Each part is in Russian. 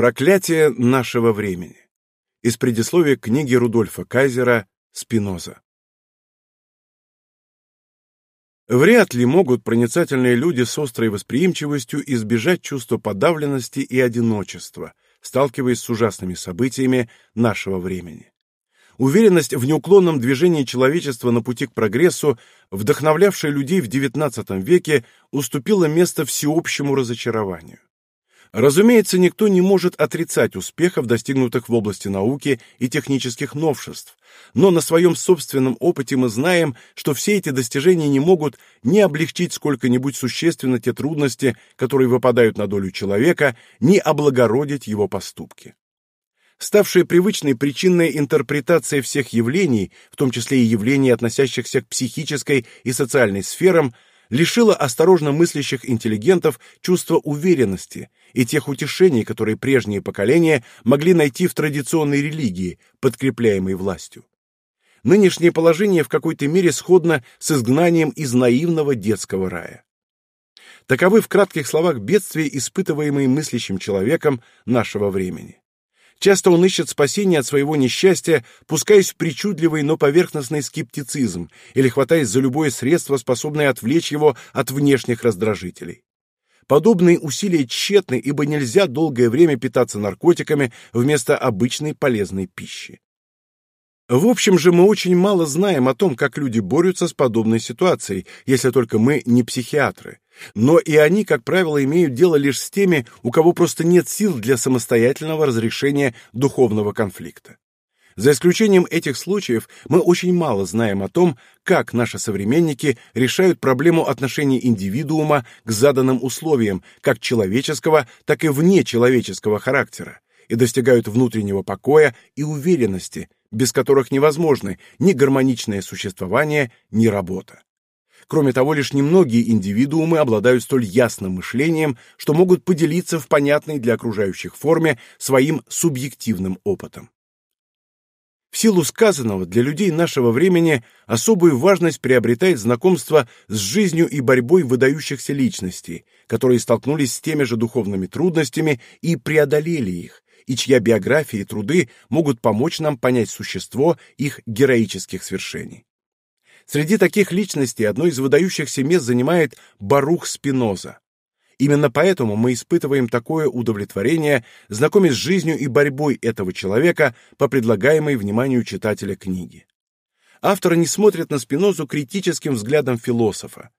Проклятие нашего времени. Из предисловия книги Рудольфа Кайзера «Спиноза». Вряд ли могут проницательные люди с острой восприимчивостью избежать чувства подавленности и одиночества, сталкиваясь с ужасными событиями нашего времени. Уверенность в неуклонном движении человечества на пути к прогрессу, вдохновлявшая людей в XIX веке, уступила место всеобщему разочарованию. Разумеется, никто не может отрицать успехов, достигнутых в области науки и технических новшеств, но на своем собственном опыте мы знаем, что все эти достижения не могут ни облегчить сколько-нибудь существенно те трудности, которые выпадают на долю человека, ни облагородить его поступки. Ставшая привычной причинная интерпретация всех явлений, в том числе и явлений, относящихся к психической и социальной сферам, лишила осторожно мыслящих интеллигентов чувства уверенности и тех утешений, которые прежние поколения могли найти в традиционной религии, подкрепляемой властью. Нынешнее положение в какой-то мере сходно с изгнанием из наивного детского рая. Таковы в кратких словах бедствия, испытываемые мыслящим человеком нашего времени. Часто он ищет спасения от своего несчастья, пускаясь в причудливый, но поверхностный скептицизм или хватаясь за любое средство, способное отвлечь его от внешних раздражителей. Подобные усилия тщетны, ибо нельзя долгое время питаться наркотиками вместо обычной полезной пищи. В общем же, мы очень мало знаем о том, как люди борются с подобной ситуацией, если только мы не психиатры. Но и они, как правило, имеют дело лишь с теми, у кого просто нет сил для самостоятельного разрешения духовного конфликта. За исключением этих случаев, мы очень мало знаем о том, как наши современники решают проблему отношений индивидуума к заданным условиям, как человеческого, так и внечеловеческого характера, и достигают внутреннего покоя и уверенности, без которых невозможны ни гармоничное существование, ни работа. Кроме того, лишь немногие индивидуумы обладают столь ясным мышлением, что могут поделиться в понятной для окружающих форме своим субъективным опытом. В силу сказанного, для людей нашего времени особую важность приобретает знакомство с жизнью и борьбой выдающихся личностей, которые столкнулись с теми же духовными трудностями и преодолели их, и чья биография и труды могут помочь нам понять существо их героических свершений. Среди таких личностей одно из выдающихся мест занимает Барух Спиноза. Именно поэтому мы испытываем такое удовлетворение, знакомясь с жизнью и борьбой этого человека по предлагаемой вниманию читателя книги. Автор не смотрит на Спинозу критическим взглядом философа.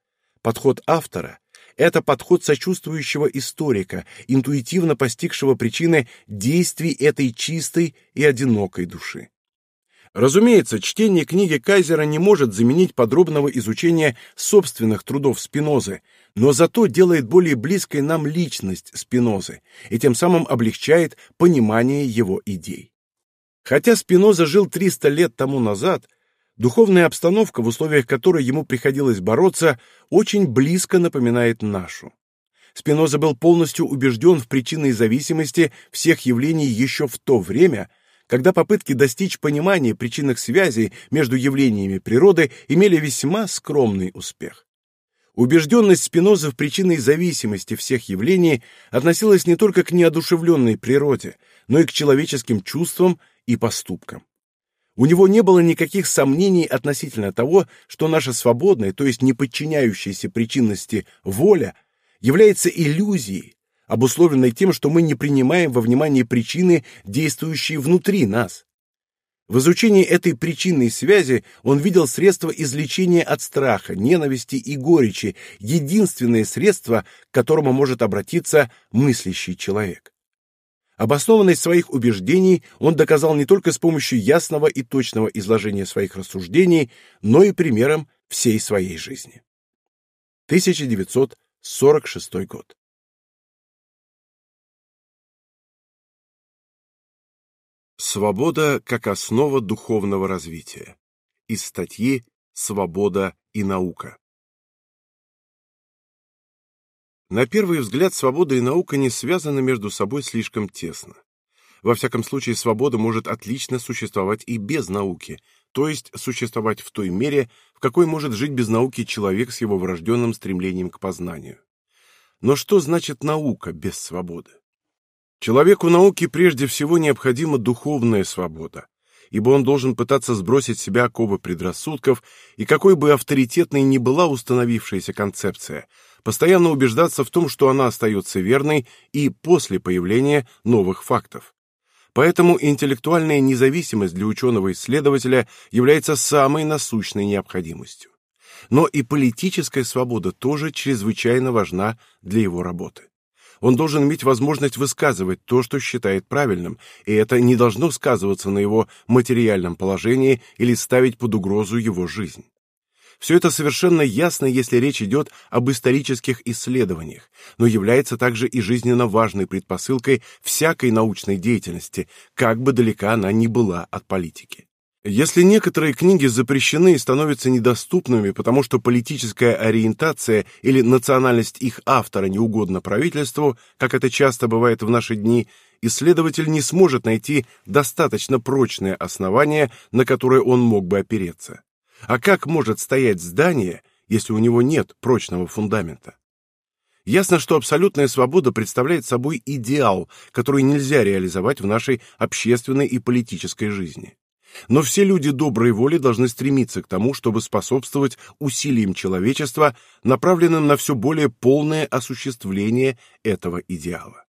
Подход автора это подход сочувствующего историка, интуитивно постигшего причины действий этой чистой и одинокой души. Разумеется, чтение книги Кайзера не может заменить подробного изучения собственных трудов Спинозы, но зато делает более близкой нам личность Спинозы и тем самым облегчает понимание его идей. Хотя Спиноза жил 300 лет тому назад – Духовная обстановка, в условиях которой ему приходилось бороться, очень близко напоминает нашу. Спиноза был полностью убежден в причинной зависимости всех явлений еще в то время, когда попытки достичь понимания причинных связей между явлениями природы имели весьма скромный успех. Убежденность Спиноза в причинной зависимости всех явлений относилась не только к неодушевленной природе, но и к человеческим чувствам и поступкам. У него не было никаких сомнений относительно того, что наша свободная, то есть не подчиняющаяся причинности воля, является иллюзией, обусловленной тем, что мы не принимаем во внимание причины, действующие внутри нас. В изучении этой причинной связи он видел средства излечения от страха, ненависти и горечи, единственное средство, к которому может обратиться мыслящий человек. Обоснованность своих убеждений он доказал не только с помощью ясного и точного изложения своих рассуждений, но и примером всей своей жизни. 1946 год. Свобода как основа духовного развития. Из статьи «Свобода и наука». На первый взгляд, свобода и наука не связаны между собой слишком тесно. Во всяком случае, свобода может отлично существовать и без науки, то есть существовать в той мере, в какой может жить без науки человек с его врожденным стремлением к познанию. Но что значит наука без свободы? Человеку науки прежде всего необходима духовная свобода, ибо он должен пытаться сбросить себя оковы предрассудков, и какой бы авторитетной ни была установившаяся концепция, постоянно убеждаться в том, что она остается верной и после появления новых фактов. Поэтому интеллектуальная независимость для ученого-исследователя является самой насущной необходимостью. Но и политическая свобода тоже чрезвычайно важна для его работы. Он должен иметь возможность высказывать то, что считает правильным, и это не должно сказываться на его материальном положении или ставить под угрозу его жизнь. Все это совершенно ясно, если речь идет об исторических исследованиях, но является также и жизненно важной предпосылкой всякой научной деятельности, как бы далека она ни была от политики. Если некоторые книги запрещены и становятся недоступными, потому что политическая ориентация или национальность их автора не угодна правительству, как это часто бывает в наши дни, исследователь не сможет найти достаточно прочное основание, на которое он мог бы опереться. А как может стоять здание, если у него нет прочного фундамента? Ясно, что абсолютная свобода представляет собой идеал, который нельзя реализовать в нашей общественной и политической жизни. Но все люди доброй воли должны стремиться к тому, чтобы способствовать усилиям человечества, направленным на все более полное осуществление этого идеала.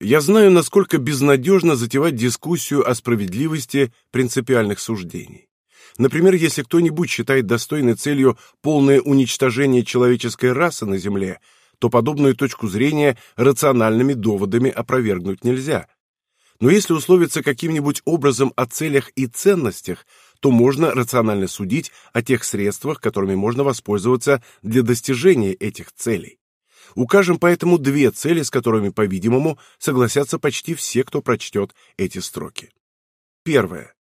Я знаю, насколько безнадежно затевать дискуссию о справедливости принципиальных суждений. Например, если кто-нибудь считает достойной целью полное уничтожение человеческой расы на Земле, то подобную точку зрения рациональными доводами опровергнуть нельзя. Но если условиться каким-нибудь образом о целях и ценностях, то можно рационально судить о тех средствах, которыми можно воспользоваться для достижения этих целей. Укажем поэтому две цели, с которыми, по-видимому, согласятся почти все, кто прочтет эти строки. Первое.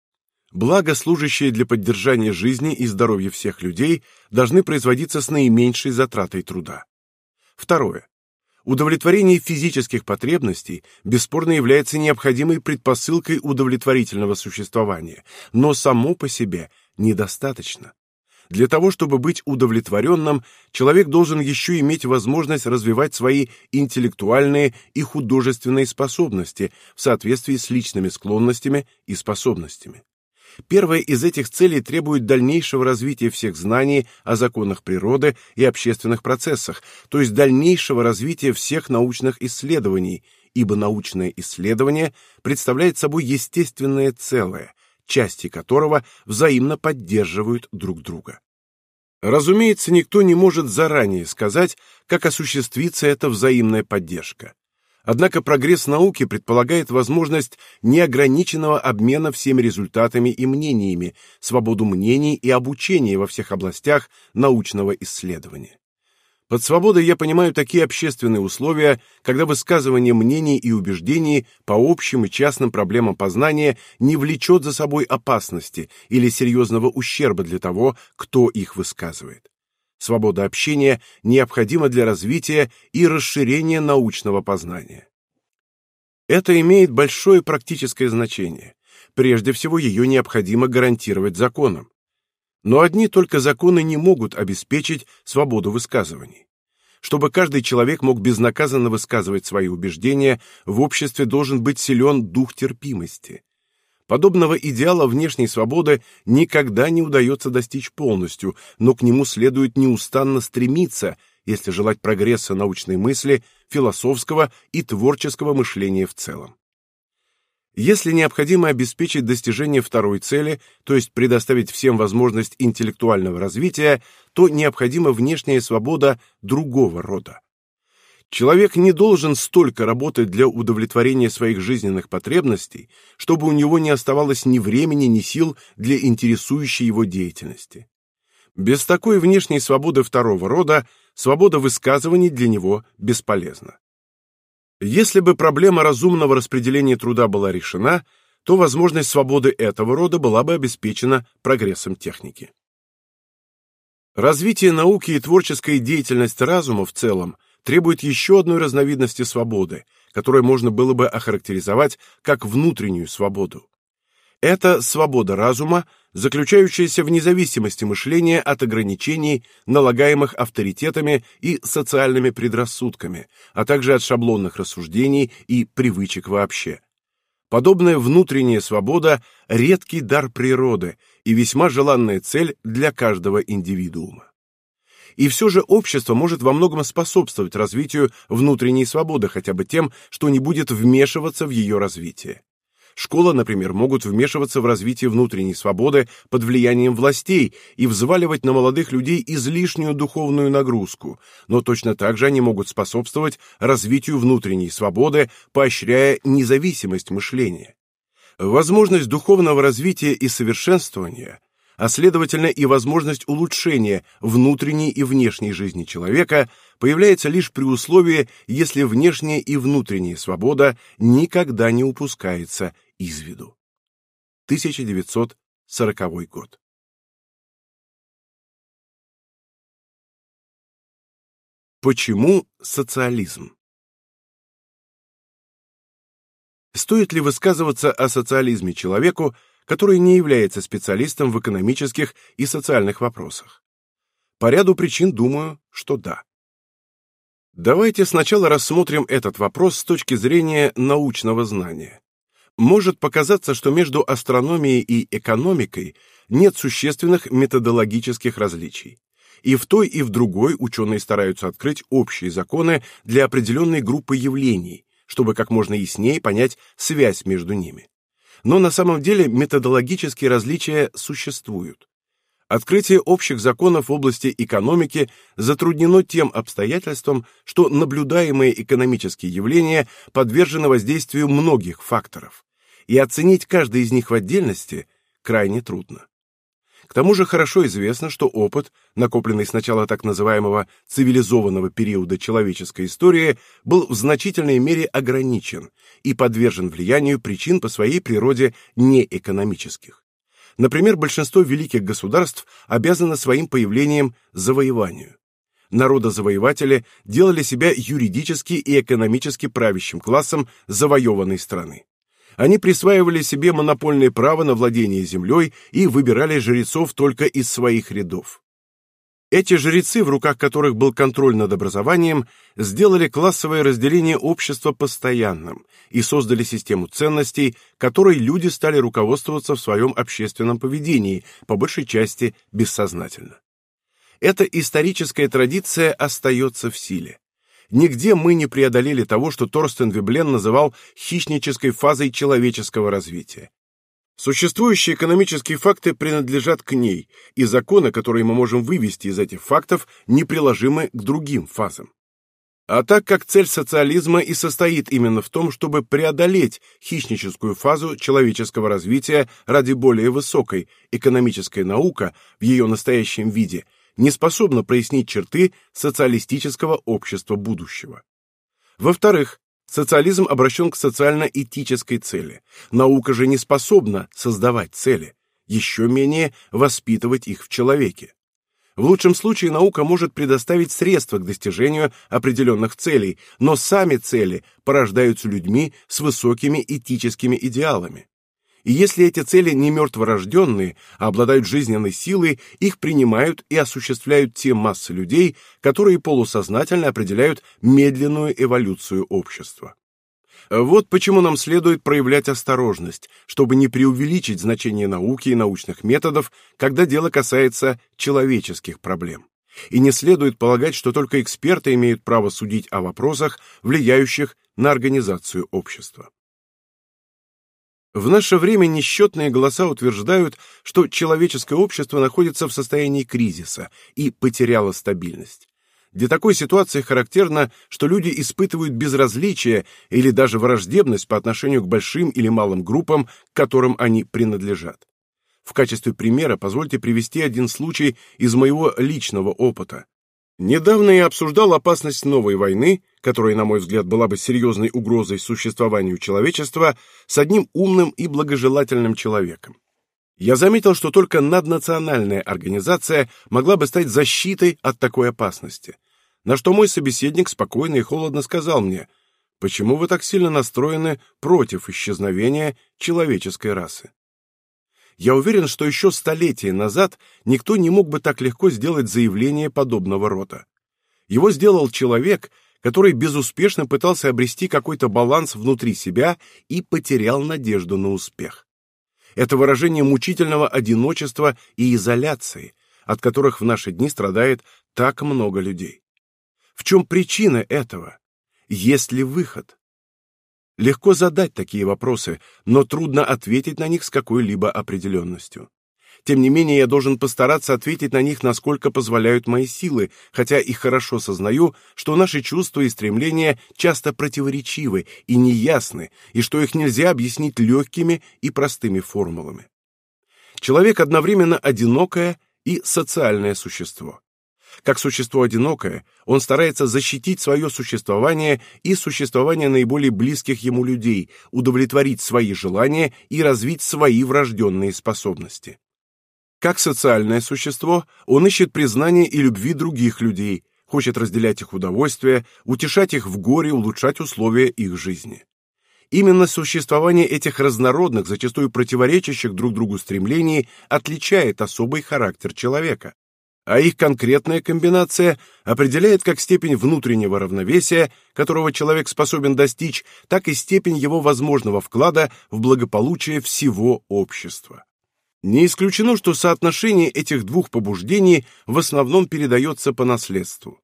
Благо, служащие для поддержания жизни и здоровья всех людей, должны производиться с наименьшей затратой труда. Второе. Удовлетворение физических потребностей бесспорно является необходимой предпосылкой удовлетворительного существования, но само по себе недостаточно. Для того, чтобы быть удовлетворенным, человек должен еще иметь возможность развивать свои интеллектуальные и художественные способности в соответствии с личными склонностями и способностями. Первая из этих целей требует дальнейшего развития всех знаний о законах природы и общественных процессах, то есть дальнейшего развития всех научных исследований, ибо научное исследование представляет собой естественное целое, части которого взаимно поддерживают друг друга. Разумеется, никто не может заранее сказать, как осуществится эта взаимная поддержка. Однако прогресс науки предполагает возможность неограниченного обмена всеми результатами и мнениями, свободу мнений и обучения во всех областях научного исследования. Под свободой я понимаю такие общественные условия, когда высказывание мнений и убеждений по общим и частным проблемам познания не влечет за собой опасности или серьезного ущерба для того, кто их высказывает. Свобода общения необходима для развития и расширения научного познания. Это имеет большое практическое значение. Прежде всего, ее необходимо гарантировать законом. Но одни только законы не могут обеспечить свободу высказываний. Чтобы каждый человек мог безнаказанно высказывать свои убеждения, в обществе должен быть силен дух терпимости. Подобного идеала внешней свободы никогда не удается достичь полностью, но к нему следует неустанно стремиться, если желать прогресса научной мысли, философского и творческого мышления в целом. Если необходимо обеспечить достижение второй цели, то есть предоставить всем возможность интеллектуального развития, то необходима внешняя свобода другого рода. Человек не должен столько работать для удовлетворения своих жизненных потребностей, чтобы у него не оставалось ни времени, ни сил для интересующей его деятельности. Без такой внешней свободы второго рода свобода высказываний для него бесполезна. Если бы проблема разумного распределения труда была решена, то возможность свободы этого рода была бы обеспечена прогрессом техники. Развитие науки и творческая деятельность разума в целом требует еще одной разновидности свободы, которую можно было бы охарактеризовать как внутреннюю свободу. Это свобода разума, заключающаяся в независимости мышления от ограничений, налагаемых авторитетами и социальными предрассудками, а также от шаблонных рассуждений и привычек вообще. Подобная внутренняя свобода – редкий дар природы и весьма желанная цель для каждого индивидуума. И все же общество может во многом способствовать развитию внутренней свободы хотя бы тем, что не будет вмешиваться в ее развитие. Школа, например, могут вмешиваться в развитие внутренней свободы под влиянием властей и взваливать на молодых людей излишнюю духовную нагрузку, но точно так же они могут способствовать развитию внутренней свободы, поощряя независимость мышления. Возможность духовного развития и совершенствования, а следовательно и возможность улучшения внутренней и внешней жизни человека появляется лишь при условии, если внешняя и внутренняя свобода никогда не упускается из виду. 1940 год. Почему социализм? Стоит ли высказываться о социализме человеку, который не является специалистом в экономических и социальных вопросах? По ряду причин думаю, что да. Давайте сначала рассмотрим этот вопрос с точки зрения научного знания может показаться, что между астрономией и экономикой нет существенных методологических различий. И в той, и в другой ученые стараются открыть общие законы для определенной группы явлений, чтобы как можно яснее понять связь между ними. Но на самом деле методологические различия существуют. Открытие общих законов в области экономики затруднено тем обстоятельством, что наблюдаемые экономические явления подвержены воздействию многих факторов, и оценить каждый из них в отдельности крайне трудно. К тому же хорошо известно, что опыт, накопленный с начала так называемого цивилизованного периода человеческой истории, был в значительной мере ограничен и подвержен влиянию причин по своей природе неэкономических. Например, большинство великих государств обязано своим появлением завоеванию. Народозавоеватели делали себя юридически и экономически правящим классом завоеванной страны. Они присваивали себе монопольное право на владение землей и выбирали жрецов только из своих рядов. Эти жрецы, в руках которых был контроль над образованием, сделали классовое разделение общества постоянным и создали систему ценностей, которой люди стали руководствоваться в своем общественном поведении, по большей части бессознательно. Эта историческая традиция остается в силе. Нигде мы не преодолели того, что Торстен Веблен называл хищнической фазой человеческого развития. Существующие экономические факты принадлежат к ней, и законы, которые мы можем вывести из этих фактов, неприложимы к другим фазам. А так как цель социализма и состоит именно в том, чтобы преодолеть хищническую фазу человеческого развития ради более высокой, экономическая наука в ее настоящем виде не способна прояснить черты социалистического общества будущего. Во-вторых, Социализм обращен к социально-этической цели. Наука же не способна создавать цели, еще менее воспитывать их в человеке. В лучшем случае наука может предоставить средства к достижению определенных целей, но сами цели порождаются людьми с высокими этическими идеалами. И если эти цели не мертворожденные, а обладают жизненной силой, их принимают и осуществляют те массы людей, которые полусознательно определяют медленную эволюцию общества. Вот почему нам следует проявлять осторожность, чтобы не преувеличить значение науки и научных методов, когда дело касается человеческих проблем. И не следует полагать, что только эксперты имеют право судить о вопросах, влияющих на организацию общества. В наше время несчетные голоса утверждают, что человеческое общество находится в состоянии кризиса и потеряло стабильность. Для такой ситуации характерно, что люди испытывают безразличие или даже враждебность по отношению к большим или малым группам, к которым они принадлежат. В качестве примера позвольте привести один случай из моего личного опыта. Недавно я обсуждал опасность новой войны, которая, на мой взгляд, была бы серьезной угрозой существованию человечества, с одним умным и благожелательным человеком. Я заметил, что только наднациональная организация могла бы стать защитой от такой опасности, на что мой собеседник спокойно и холодно сказал мне, почему вы так сильно настроены против исчезновения человеческой расы. Я уверен, что еще столетия назад никто не мог бы так легко сделать заявление подобного рода. Его сделал человек, который безуспешно пытался обрести какой-то баланс внутри себя и потерял надежду на успех. Это выражение мучительного одиночества и изоляции, от которых в наши дни страдает так много людей. В чем причина этого? Есть ли выход? Легко задать такие вопросы, но трудно ответить на них с какой-либо определенностью. Тем не менее, я должен постараться ответить на них, насколько позволяют мои силы, хотя и хорошо сознаю, что наши чувства и стремления часто противоречивы и неясны, и что их нельзя объяснить легкими и простыми формулами. Человек одновременно одинокое и социальное существо. Как существо одинокое, он старается защитить свое существование и существование наиболее близких ему людей, удовлетворить свои желания и развить свои врожденные способности. Как социальное существо, он ищет признания и любви других людей, хочет разделять их удовольствия, утешать их в горе, улучшать условия их жизни. Именно существование этих разнородных, зачастую противоречащих друг другу стремлений отличает особый характер человека, а их конкретная комбинация определяет как степень внутреннего равновесия, которого человек способен достичь, так и степень его возможного вклада в благополучие всего общества. Не исключено, что соотношение этих двух побуждений в основном передается по наследству.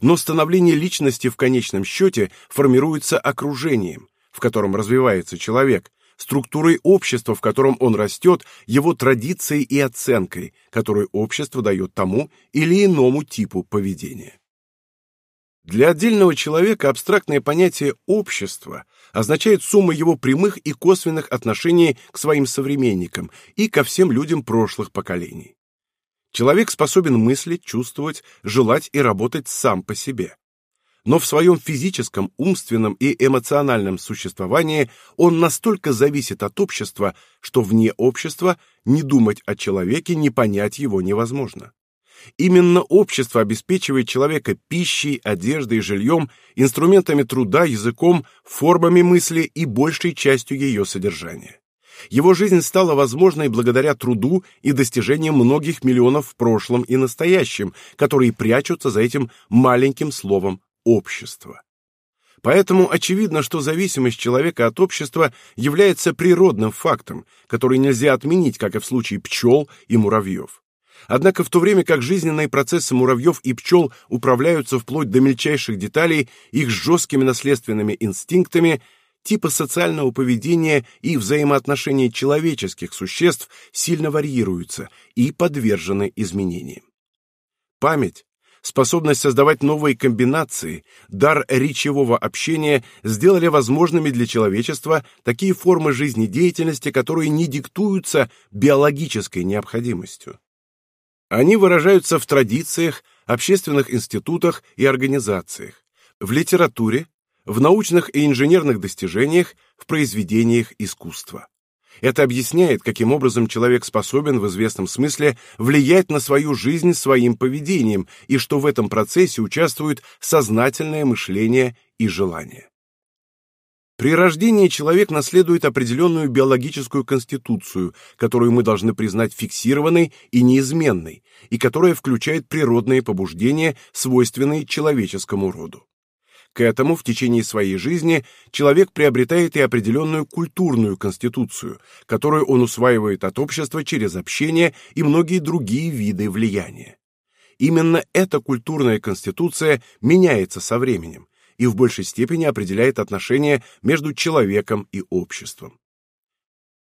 Но становление личности в конечном счете формируется окружением, в котором развивается человек, структурой общества, в котором он растет, его традицией и оценкой, которую общество дает тому или иному типу поведения. Для отдельного человека абстрактное понятие «общество» означает сумма его прямых и косвенных отношений к своим современникам и ко всем людям прошлых поколений. Человек способен мыслить, чувствовать, желать и работать сам по себе. Но в своем физическом, умственном и эмоциональном существовании он настолько зависит от общества, что вне общества не думать о человеке, не понять его невозможно. Именно общество обеспечивает человека пищей, одеждой, жильем, инструментами труда, языком, формами мысли и большей частью ее содержания. Его жизнь стала возможной благодаря труду и достижениям многих миллионов в прошлом и настоящем, которые прячутся за этим маленьким словом «общество». Поэтому очевидно, что зависимость человека от общества является природным фактом, который нельзя отменить, как и в случае пчел и муравьев. Однако в то время как жизненные процессы муравьев и пчел управляются вплоть до мельчайших деталей их жесткими наследственными инстинктами, типы социального поведения и взаимоотношения человеческих существ сильно варьируются и подвержены изменениям. Память, способность создавать новые комбинации, дар речевого общения сделали возможными для человечества такие формы жизнедеятельности, которые не диктуются биологической необходимостью. Они выражаются в традициях, общественных институтах и организациях, в литературе, в научных и инженерных достижениях, в произведениях искусства. Это объясняет, каким образом человек способен в известном смысле влиять на свою жизнь своим поведением и что в этом процессе участвует сознательное мышление и желание. При рождении человек наследует определенную биологическую конституцию, которую мы должны признать фиксированной и неизменной, и которая включает природные побуждения, свойственные человеческому роду. К этому в течение своей жизни человек приобретает и определенную культурную конституцию, которую он усваивает от общества через общение и многие другие виды влияния. Именно эта культурная конституция меняется со временем, и в большей степени определяет отношения между человеком и обществом.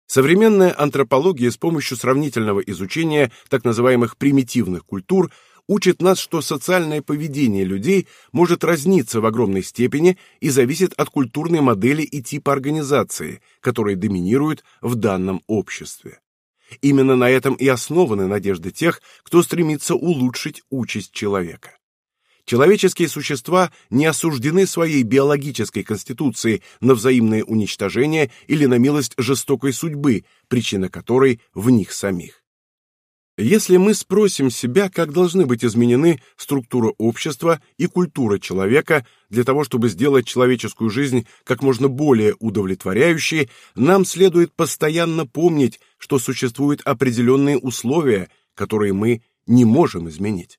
Современная антропология с помощью сравнительного изучения так называемых примитивных культур учит нас, что социальное поведение людей может разниться в огромной степени и зависит от культурной модели и типа организации, которые доминируют в данном обществе. Именно на этом и основаны надежды тех, кто стремится улучшить участь человека. Человеческие существа не осуждены своей биологической конституцией на взаимное уничтожение или на милость жестокой судьбы, причина которой в них самих. Если мы спросим себя, как должны быть изменены структура общества и культура человека для того, чтобы сделать человеческую жизнь как можно более удовлетворяющей, нам следует постоянно помнить, что существуют определенные условия, которые мы не можем изменить.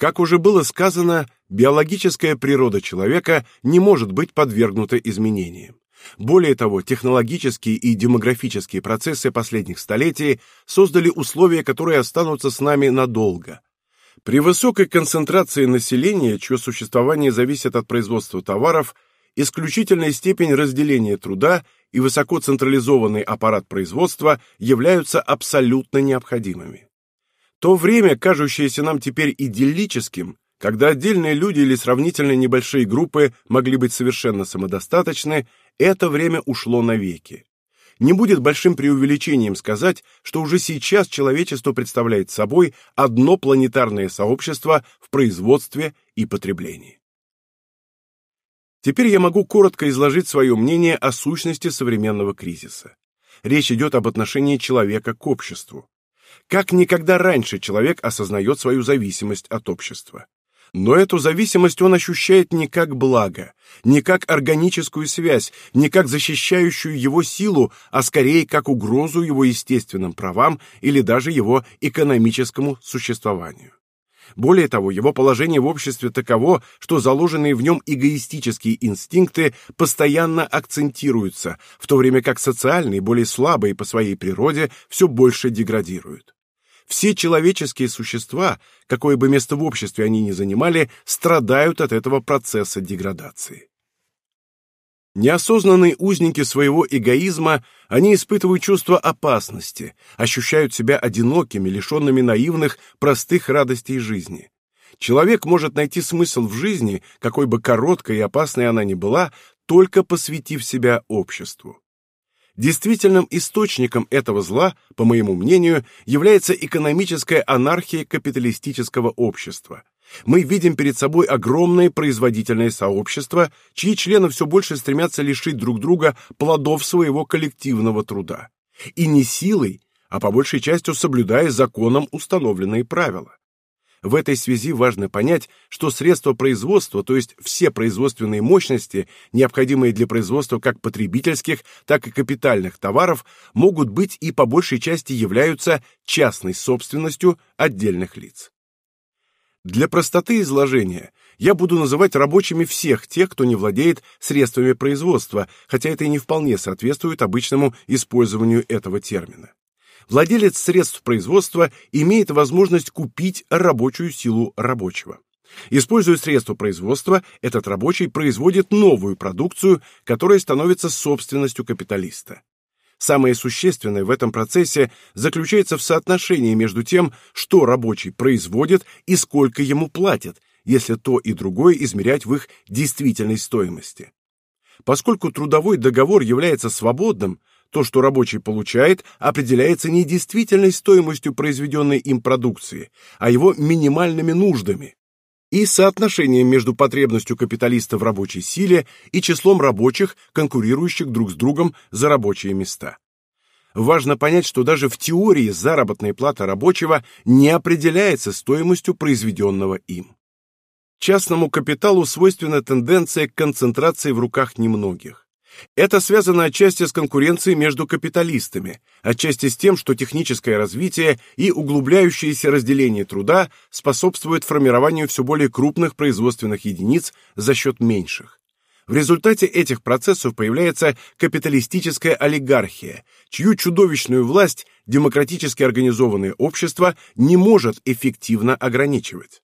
Как уже было сказано, биологическая природа человека не может быть подвергнута изменениям. Более того, технологические и демографические процессы последних столетий создали условия, которые останутся с нами надолго. При высокой концентрации населения, чье существование зависит от производства товаров, исключительная степень разделения труда и высокоцентрализованный аппарат производства являются абсолютно необходимыми. То время, кажущееся нам теперь идиллическим, когда отдельные люди или сравнительно небольшие группы могли быть совершенно самодостаточны, это время ушло навеки. Не будет большим преувеличением сказать, что уже сейчас человечество представляет собой одно планетарное сообщество в производстве и потреблении. Теперь я могу коротко изложить свое мнение о сущности современного кризиса. Речь идет об отношении человека к обществу. Как никогда раньше человек осознает свою зависимость от общества. Но эту зависимость он ощущает не как благо, не как органическую связь, не как защищающую его силу, а скорее как угрозу его естественным правам или даже его экономическому существованию. Более того, его положение в обществе таково, что заложенные в нем эгоистические инстинкты постоянно акцентируются, в то время как социальные, более слабые по своей природе, все больше деградируют. Все человеческие существа, какое бы место в обществе они ни занимали, страдают от этого процесса деградации. Неосознанные узники своего эгоизма, они испытывают чувство опасности, ощущают себя одинокими, лишенными наивных, простых радостей жизни. Человек может найти смысл в жизни, какой бы короткой и опасной она ни была, только посвятив себя обществу. Действительным источником этого зла, по моему мнению, является экономическая анархия капиталистического общества. Мы видим перед собой огромное производительное сообщество, чьи члены все больше стремятся лишить друг друга плодов своего коллективного труда. И не силой, а по большей части соблюдая законом установленные правила. В этой связи важно понять, что средства производства, то есть все производственные мощности, необходимые для производства как потребительских, так и капитальных товаров, могут быть и по большей части являются частной собственностью отдельных лиц. Для простоты изложения я буду называть рабочими всех тех, кто не владеет средствами производства, хотя это и не вполне соответствует обычному использованию этого термина. Владелец средств производства имеет возможность купить рабочую силу рабочего. Используя средства производства, этот рабочий производит новую продукцию, которая становится собственностью капиталиста. Самое существенное в этом процессе заключается в соотношении между тем, что рабочий производит и сколько ему платят, если то и другое измерять в их действительной стоимости. Поскольку трудовой договор является свободным, то, что рабочий получает, определяется не действительной стоимостью произведенной им продукции, а его минимальными нуждами и соотношением между потребностью капиталиста в рабочей силе и числом рабочих, конкурирующих друг с другом за рабочие места. Важно понять, что даже в теории заработная плата рабочего не определяется стоимостью произведенного им. Частному капиталу свойственна тенденция к концентрации в руках немногих. Это связано отчасти с конкуренцией между капиталистами, отчасти с тем, что техническое развитие и углубляющееся разделение труда способствуют формированию все более крупных производственных единиц за счет меньших. В результате этих процессов появляется капиталистическая олигархия, чью чудовищную власть демократически организованное общество не может эффективно ограничивать.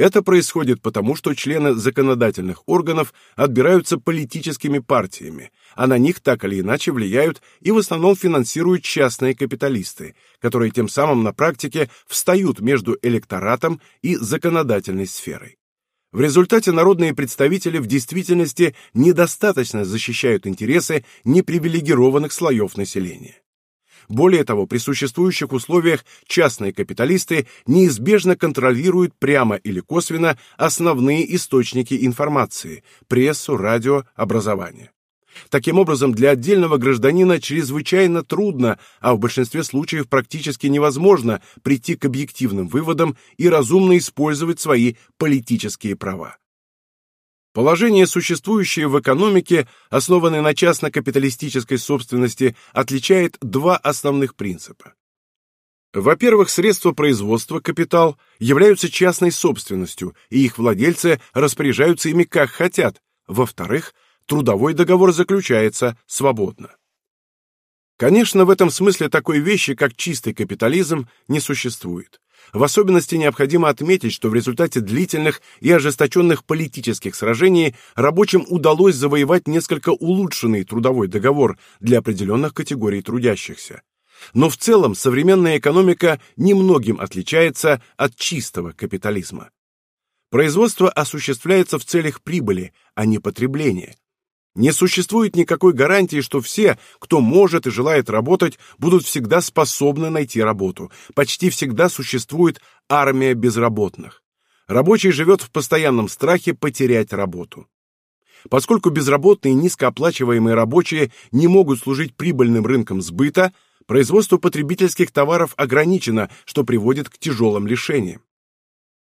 Это происходит потому, что члены законодательных органов отбираются политическими партиями, а на них так или иначе влияют и в основном финансируют частные капиталисты, которые тем самым на практике встают между электоратом и законодательной сферой. В результате народные представители в действительности недостаточно защищают интересы непривилегированных слоев населения. Более того, при существующих условиях частные капиталисты неизбежно контролируют прямо или косвенно основные источники информации – прессу, радио, образование. Таким образом, для отдельного гражданина чрезвычайно трудно, а в большинстве случаев практически невозможно прийти к объективным выводам и разумно использовать свои политические права. Положение, существующее в экономике, основанное на частно-капиталистической собственности, отличает два основных принципа. Во-первых, средства производства, капитал, являются частной собственностью, и их владельцы распоряжаются ими как хотят. Во-вторых, трудовой договор заключается свободно. Конечно, в этом смысле такой вещи, как чистый капитализм, не существует. В особенности необходимо отметить, что в результате длительных и ожесточенных политических сражений рабочим удалось завоевать несколько улучшенный трудовой договор для определенных категорий трудящихся. Но в целом современная экономика немногим отличается от чистого капитализма. Производство осуществляется в целях прибыли, а не потребления. Не существует никакой гарантии, что все, кто может и желает работать, будут всегда способны найти работу. Почти всегда существует армия безработных. Рабочий живет в постоянном страхе потерять работу. Поскольку безработные низкооплачиваемые рабочие не могут служить прибыльным рынком сбыта, производство потребительских товаров ограничено, что приводит к тяжелым лишениям.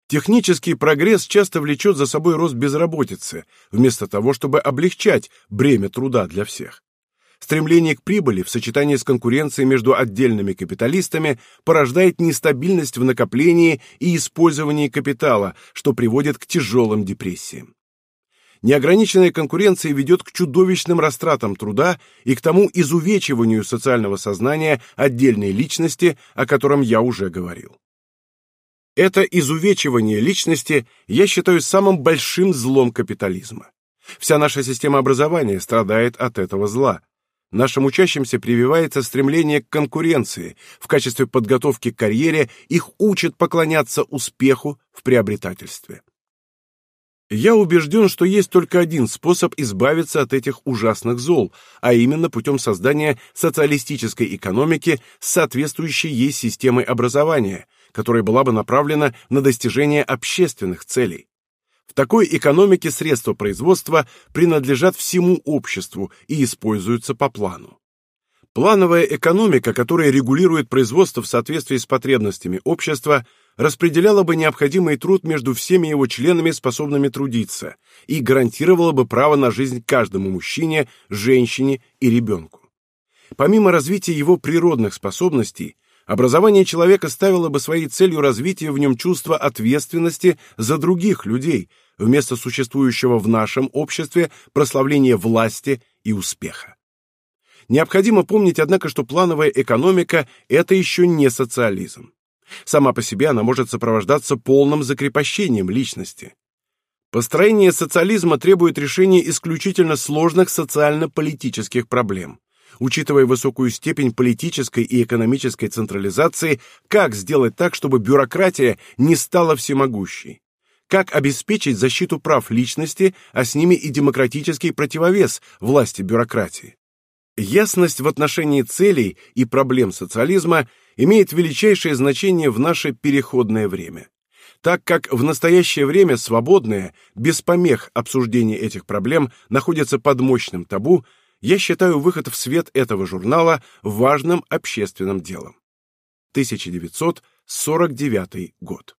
Технический прогресс часто влечет за собой рост безработицы, вместо того, чтобы облегчать бремя труда для всех. Стремление к прибыли в сочетании с конкуренцией между отдельными капиталистами порождает нестабильность в накоплении и использовании капитала, что приводит к тяжелым депрессиям. Неограниченная конкуренция ведет к чудовищным растратам труда и к тому изувечиванию социального сознания отдельной личности, о котором я уже говорил. Это изувечивание личности я считаю самым большим злом капитализма. Вся наша система образования страдает от этого зла. Нашим учащимся прививается стремление к конкуренции. В качестве подготовки к карьере их учат поклоняться успеху в приобретательстве. Я убежден, что есть только один способ избавиться от этих ужасных зол, а именно путем создания социалистической экономики с соответствующей ей системой образования – которая была бы направлена на достижение общественных целей. В такой экономике средства производства принадлежат всему обществу и используются по плану. Плановая экономика, которая регулирует производство в соответствии с потребностями общества, распределяла бы необходимый труд между всеми его членами, способными трудиться, и гарантировала бы право на жизнь каждому мужчине, женщине и ребенку. Помимо развития его природных способностей, Образование человека ставило бы своей целью развитие в нем чувства ответственности за других людей, вместо существующего в нашем обществе прославления власти и успеха. Необходимо помнить, однако, что плановая экономика – это еще не социализм. Сама по себе она может сопровождаться полным закрепощением личности. Построение социализма требует решения исключительно сложных социально-политических проблем учитывая высокую степень политической и экономической централизации, как сделать так, чтобы бюрократия не стала всемогущей? Как обеспечить защиту прав личности, а с ними и демократический противовес власти бюрократии? Ясность в отношении целей и проблем социализма имеет величайшее значение в наше переходное время так как в настоящее время свободное, без помех обсуждение этих проблем находится под мощным табу, я считаю выход в свет этого журнала важным общественным делом. 1949 год.